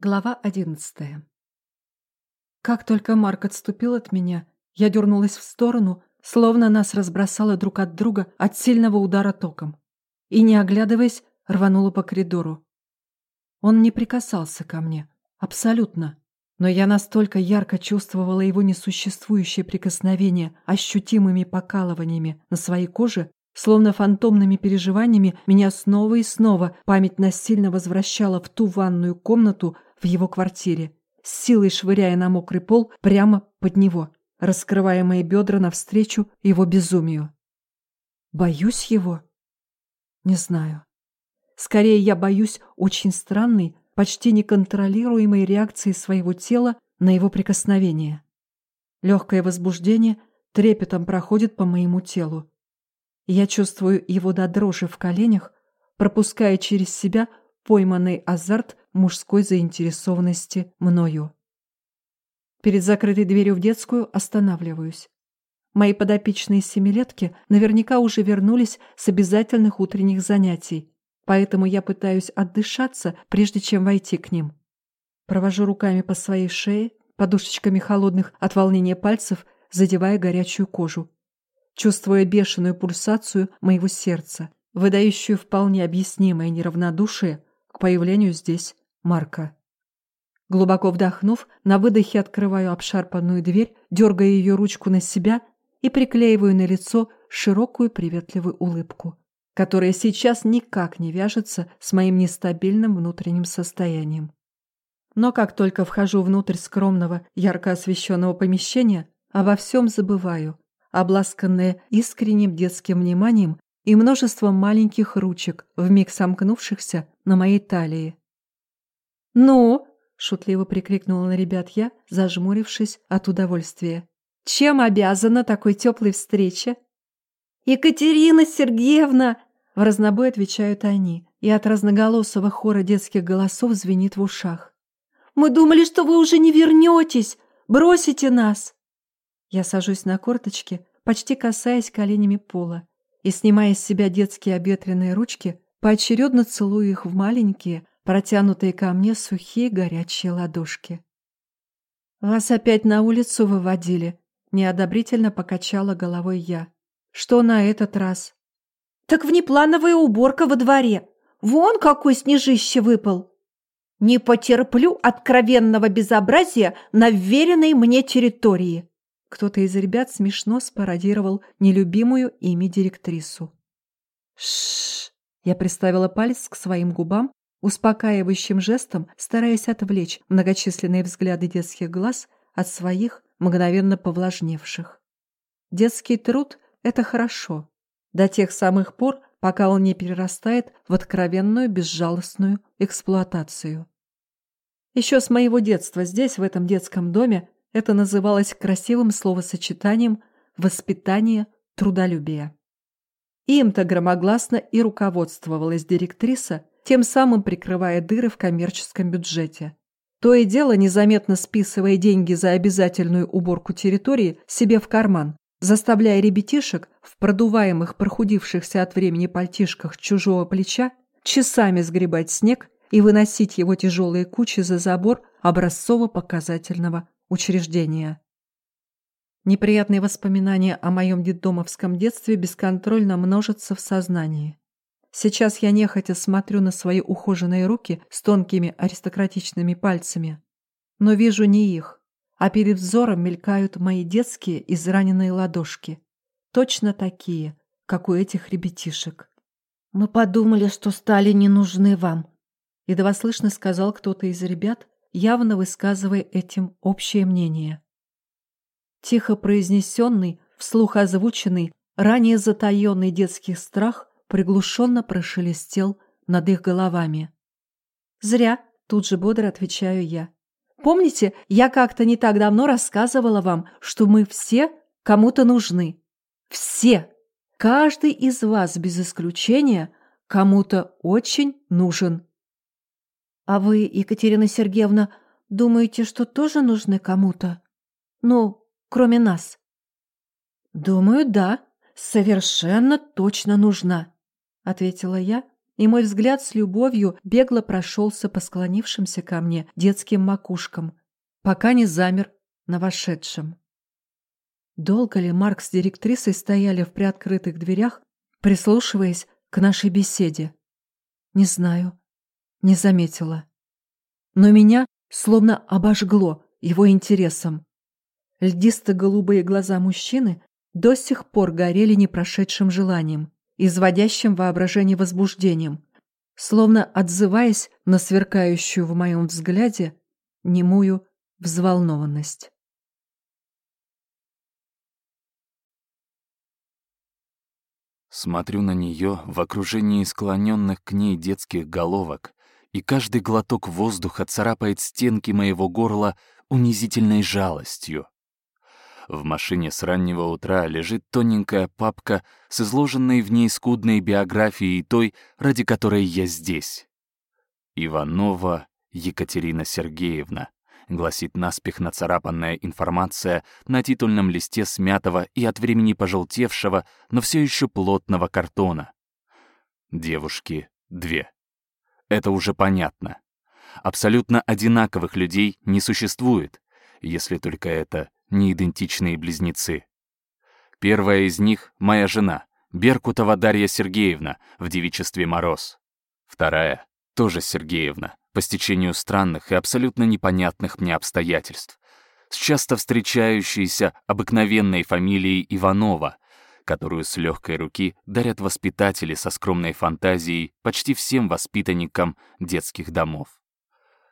Глава одиннадцатая. Как только Марк отступил от меня, я дернулась в сторону, словно нас разбросало друг от друга от сильного удара током, и, не оглядываясь, рванула по коридору. Он не прикасался ко мне, абсолютно, но я настолько ярко чувствовала его несуществующее прикосновение ощутимыми покалываниями на своей коже, Словно фантомными переживаниями меня снова и снова память насильно возвращала в ту ванную комнату в его квартире, с силой швыряя на мокрый пол прямо под него, раскрывая мои бедра навстречу его безумию. Боюсь его? Не знаю. Скорее, я боюсь очень странной, почти неконтролируемой реакции своего тела на его прикосновение. Легкое возбуждение трепетом проходит по моему телу. Я чувствую его до дрожи в коленях, пропуская через себя пойманный азарт мужской заинтересованности мною. Перед закрытой дверью в детскую останавливаюсь. Мои подопечные семилетки наверняка уже вернулись с обязательных утренних занятий, поэтому я пытаюсь отдышаться, прежде чем войти к ним. Провожу руками по своей шее, подушечками холодных от волнения пальцев, задевая горячую кожу чувствуя бешеную пульсацию моего сердца, выдающую вполне объяснимое неравнодушие к появлению здесь Марка. Глубоко вдохнув, на выдохе открываю обшарпанную дверь, дергая ее ручку на себя и приклеиваю на лицо широкую приветливую улыбку, которая сейчас никак не вяжется с моим нестабильным внутренним состоянием. Но как только вхожу внутрь скромного, ярко освещенного помещения, обо всем забываю обласканная искренним детским вниманием и множеством маленьких ручек, вмиг сомкнувшихся на моей талии. «Ну!» — шутливо прикрикнула на ребят я, зажмурившись от удовольствия. «Чем обязана такой теплой встрече?» «Екатерина Сергеевна!» — в разнобой отвечают они, и от разноголосого хора детских голосов звенит в ушах. «Мы думали, что вы уже не вернетесь! Бросите нас!» Я сажусь на корточки, почти касаясь коленями пола, и, снимая с себя детские обветренные ручки, поочередно целую их в маленькие, протянутые ко мне сухие горячие ладошки. «Вас опять на улицу выводили?» — неодобрительно покачала головой я. «Что на этот раз?» «Так внеплановая уборка во дворе! Вон какой снежище выпал!» «Не потерплю откровенного безобразия на вверенной мне территории!» Кто-то из ребят смешно спародировал нелюбимую ими директрису. Шш! Я приставила палец к своим губам, успокаивающим жестом, стараясь отвлечь многочисленные взгляды детских глаз от своих, мгновенно повлажневших. Детский труд — это хорошо, до тех самых пор, пока он не перерастает в откровенную безжалостную эксплуатацию. Еще с моего детства здесь, в этом детском доме, это называлось красивым словосочетанием «воспитание трудолюбия». Им-то громогласно и руководствовалась директриса, тем самым прикрывая дыры в коммерческом бюджете. То и дело, незаметно списывая деньги за обязательную уборку территории себе в карман, заставляя ребятишек в продуваемых, прохудившихся от времени пальтишках чужого плеча часами сгребать снег и выносить его тяжелые кучи за забор образцово-показательного учреждения. Неприятные воспоминания о моем детдомовском детстве бесконтрольно множатся в сознании. Сейчас я нехотя смотрю на свои ухоженные руки с тонкими аристократичными пальцами, но вижу не их, а перед взором мелькают мои детские израненные ладошки, точно такие, как у этих ребятишек. «Мы подумали, что стали не нужны вам», — едва слышно сказал кто-то из ребят, явно высказывая этим общее мнение. Тихо произнесенный, вслух озвученный, ранее затаенный детский страх приглушенно прошелестел над их головами. «Зря», — тут же бодро отвечаю я. «Помните, я как-то не так давно рассказывала вам, что мы все кому-то нужны? Все! Каждый из вас, без исключения, кому-то очень нужен». А вы, Екатерина Сергеевна, думаете, что тоже нужны кому-то? Ну, кроме нас? Думаю, да, совершенно точно нужна, ответила я и мой взгляд с любовью бегло прошелся по склонившимся ко мне детским макушкам, пока не замер на вошедшем. Долго ли Марк с директрисой стояли в приоткрытых дверях, прислушиваясь к нашей беседе? Не знаю, не заметила. Но меня словно обожгло его интересом. Льдисто-голубые глаза мужчины до сих пор горели непрошедшим желанием, изводящим воображение возбуждением, словно отзываясь на сверкающую в моем взгляде немую взволнованность. Смотрю на нее в окружении склоненных к ней детских головок, и каждый глоток воздуха царапает стенки моего горла унизительной жалостью. В машине с раннего утра лежит тоненькая папка с изложенной в ней скудной биографией той, ради которой я здесь. Иванова Екатерина Сергеевна, гласит наспех нацарапанная информация на титульном листе смятого и от времени пожелтевшего, но все еще плотного картона. Девушки две. Это уже понятно. Абсолютно одинаковых людей не существует, если только это не идентичные близнецы. Первая из них — моя жена, Беркутова Дарья Сергеевна в девичестве Мороз. Вторая — тоже Сергеевна, по стечению странных и абсолютно непонятных мне обстоятельств, с часто встречающейся обыкновенной фамилией Иванова, которую с легкой руки дарят воспитатели со скромной фантазией почти всем воспитанникам детских домов.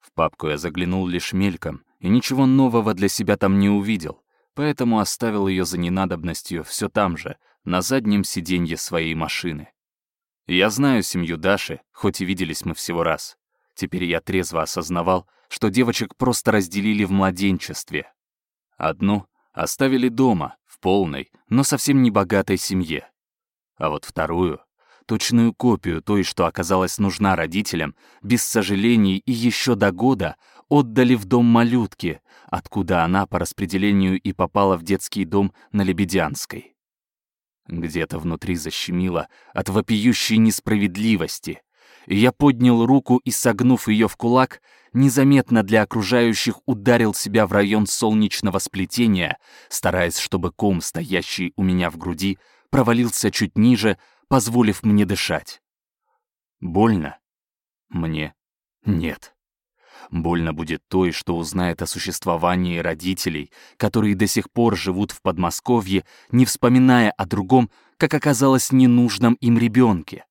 В папку я заглянул лишь мельком и ничего нового для себя там не увидел, поэтому оставил ее за ненадобностью все там же, на заднем сиденье своей машины. Я знаю семью Даши, хоть и виделись мы всего раз. Теперь я трезво осознавал, что девочек просто разделили в младенчестве. Одну оставили дома, в полной, но совсем не богатой семье. А вот вторую, точную копию той, что оказалась нужна родителям, без сожалений и еще до года отдали в дом малютки, откуда она по распределению и попала в детский дом на Лебедянской. Где-то внутри защемило от вопиющей несправедливости, я поднял руку и, согнув ее в кулак, незаметно для окружающих ударил себя в район солнечного сплетения, стараясь, чтобы ком, стоящий у меня в груди, провалился чуть ниже, позволив мне дышать. Больно? Мне нет. Больно будет той, что узнает о существовании родителей, которые до сих пор живут в Подмосковье, не вспоминая о другом, как оказалось ненужном им ребенке.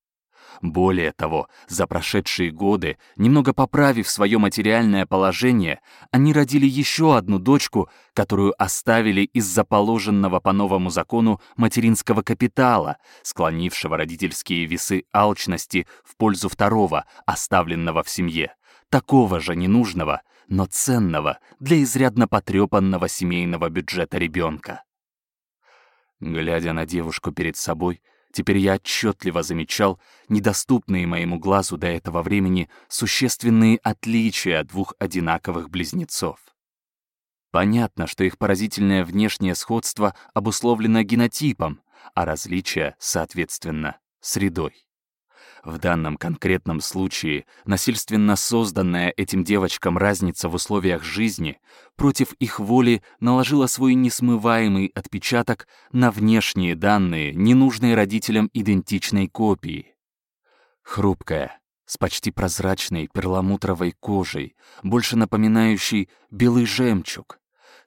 Более того, за прошедшие годы, немного поправив свое материальное положение, они родили еще одну дочку, которую оставили из-за положенного по новому закону материнского капитала, склонившего родительские весы алчности в пользу второго, оставленного в семье, такого же ненужного, но ценного для изрядно потрепанного семейного бюджета ребенка. Глядя на девушку перед собой, Теперь я отчетливо замечал недоступные моему глазу до этого времени существенные отличия двух одинаковых близнецов. Понятно, что их поразительное внешнее сходство обусловлено генотипом, а различия, соответственно, средой. В данном конкретном случае насильственно созданная этим девочкам разница в условиях жизни против их воли наложила свой несмываемый отпечаток на внешние данные, ненужные родителям идентичной копии. Хрупкая, с почти прозрачной перламутровой кожей, больше напоминающей белый жемчуг,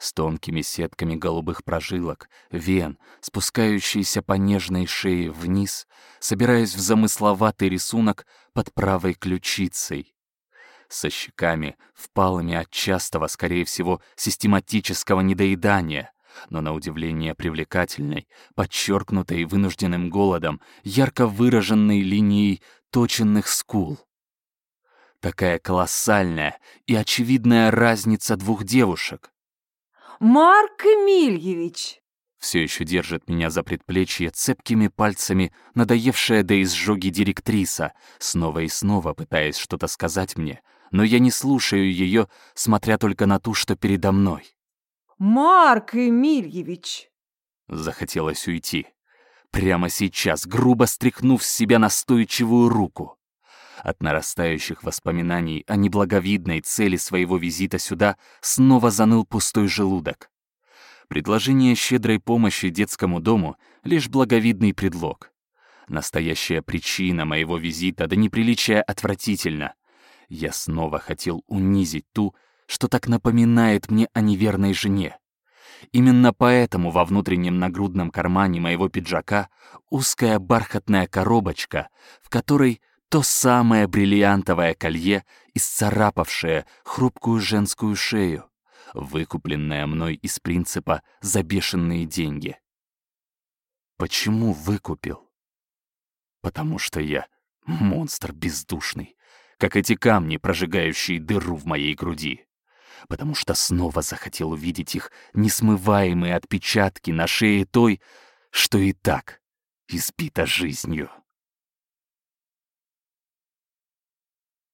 с тонкими сетками голубых прожилок, вен, спускающиеся по нежной шее вниз, собираясь в замысловатый рисунок под правой ключицей. Со щеками, впалыми от частого, скорее всего, систематического недоедания, но на удивление привлекательной, подчеркнутой вынужденным голодом, ярко выраженной линией точенных скул. Такая колоссальная и очевидная разница двух девушек. Марк Эмильевич!» Все еще держит меня за предплечье цепкими пальцами надоевшая до изжоги директриса, снова и снова пытаясь что-то сказать мне, но я не слушаю ее, смотря только на ту, что передо мной. «Марк Эмильевич!» Захотелось уйти. Прямо сейчас, грубо стряхнув с себя настойчивую руку. От нарастающих воспоминаний о неблаговидной цели своего визита сюда снова заныл пустой желудок. Предложение щедрой помощи детскому дому — лишь благовидный предлог. Настоящая причина моего визита до неприличия отвратительно. Я снова хотел унизить ту, что так напоминает мне о неверной жене. Именно поэтому во внутреннем нагрудном кармане моего пиджака узкая бархатная коробочка, в которой то самое бриллиантовое колье, исцарапавшее хрупкую женскую шею, выкупленное мной из принципа за бешеные деньги. Почему выкупил? Потому что я монстр бездушный, как эти камни, прожигающие дыру в моей груди потому что снова захотел увидеть их несмываемые отпечатки на шее той, что и так избита жизнью.